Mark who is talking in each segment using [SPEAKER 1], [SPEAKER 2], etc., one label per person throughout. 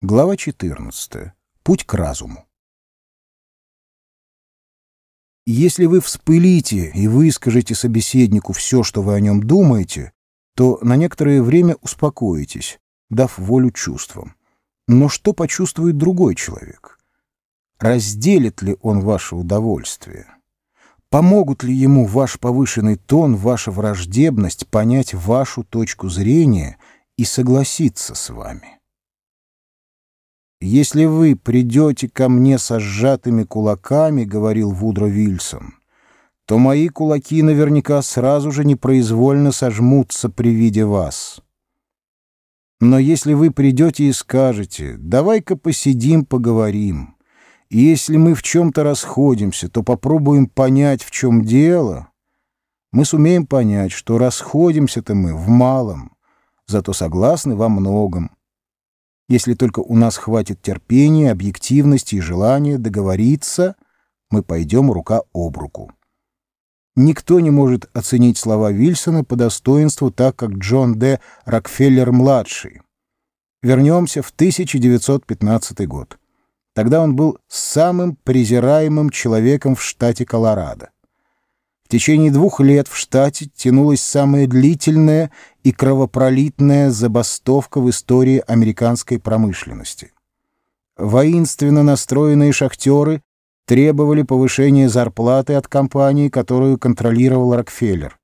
[SPEAKER 1] Глава 14. Путь к разуму. Если вы вспылите и выскажете собеседнику все, что вы о нем думаете, то на некоторое время успокоитесь, дав волю чувствам. Но что почувствует другой человек? Разделит ли он ваше удовольствие? Помогут ли ему ваш повышенный тон, ваша враждебность понять вашу точку зрения и согласиться с вами? «Если вы придете ко мне со сжатыми кулаками, — говорил Вудро Вильсон, — то мои кулаки наверняка сразу же непроизвольно сожмутся при виде вас. Но если вы придете и скажете, давай-ка посидим, поговорим, и если мы в чем-то расходимся, то попробуем понять, в чем дело, мы сумеем понять, что расходимся-то мы в малом, зато согласны во многом, если только у нас хватит терпения, объективности и желания договориться, мы пойдем рука об руку. Никто не может оценить слова Вильсона по достоинству так, как Джон Д. Рокфеллер-младший. Вернемся в 1915 год. Тогда он был самым презираемым человеком в штате Колорадо. В течение двух лет в штате тянулась самая длительная и кровопролитная забастовка в истории американской промышленности. Воинственно настроенные шахтеры требовали повышения зарплаты от компании, которую контролировал Рокфеллер.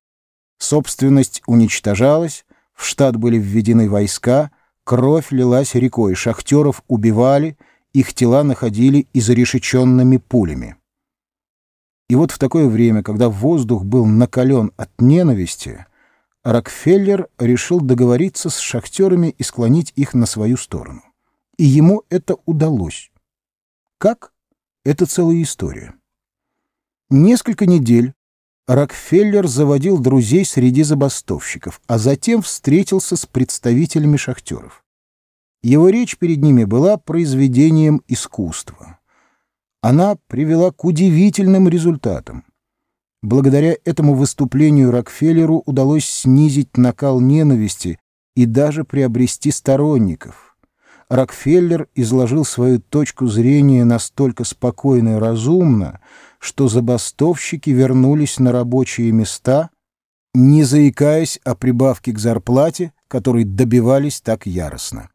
[SPEAKER 1] Собственность уничтожалась, в штат были введены войска, кровь лилась рекой, шахтеров убивали, их тела находили изрешеченными пулями. И вот в такое время, когда воздух был накален от ненависти, Рокфеллер решил договориться с шахтерами и склонить их на свою сторону. И ему это удалось. Как? Это целая история. Несколько недель Рокфеллер заводил друзей среди забастовщиков, а затем встретился с представителями шахтеров. Его речь перед ними была произведением искусства она привела к удивительным результатам. Благодаря этому выступлению Рокфеллеру удалось снизить накал ненависти и даже приобрести сторонников. Рокфеллер изложил свою точку зрения настолько спокойно и разумно, что забастовщики вернулись на рабочие места, не заикаясь о прибавке к зарплате, которой добивались так яростно.